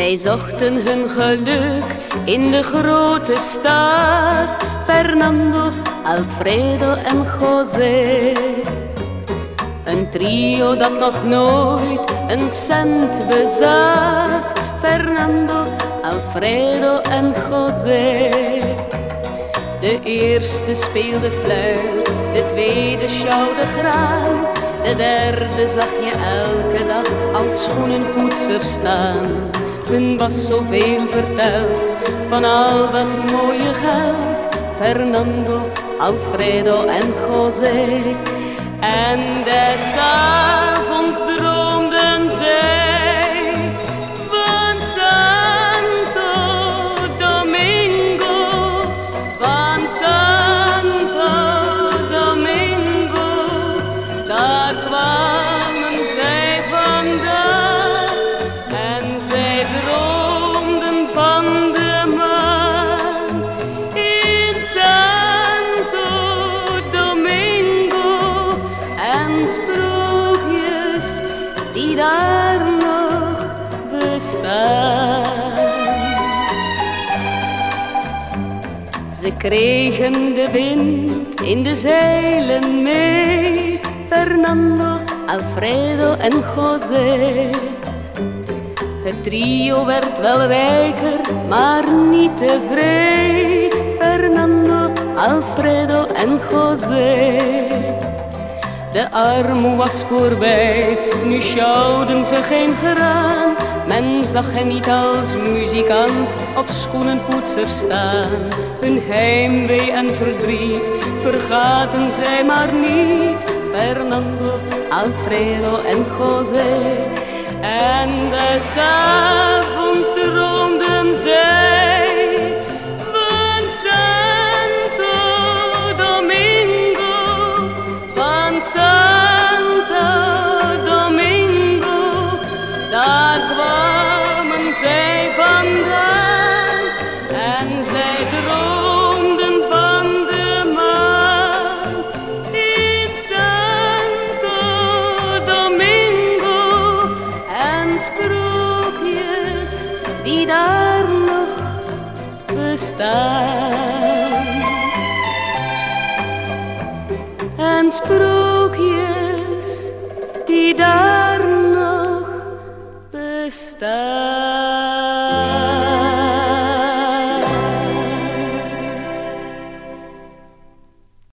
Zij zochten hun geluk in de grote stad. Fernando, Alfredo en José. Een trio dat nog nooit een cent bezat. Fernando, Alfredo en José. De eerste speelde fluit, de tweede sjouwde graan. De derde zag je elke dag als schoenenpoetser staan. Was zoveel verteld van al dat mooie geld. Fernando, Alfredo en José. En des Ze kregen de wind in de zeilen mee, Fernando, Alfredo en José. Het trio werd wel rijker, maar niet tevreden. Fernando, Alfredo en José. De armoe was voorbij, nu sjouwden ze geen graan. Men zag hen niet als muzikant of schoenenpoetser staan. Hun heimwee en verdriet vergaten zij maar niet. Fernando, Alfredo en José. En des avonds zij ronden van de maan in Santo Domingo en sprookjes die daar nog bestaan. En sprookjes die daar nog bestaan.